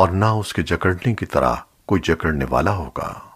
اور نہ اس کے جکڑنے کی طرح کوئی جکڑنے والا ہوگا۔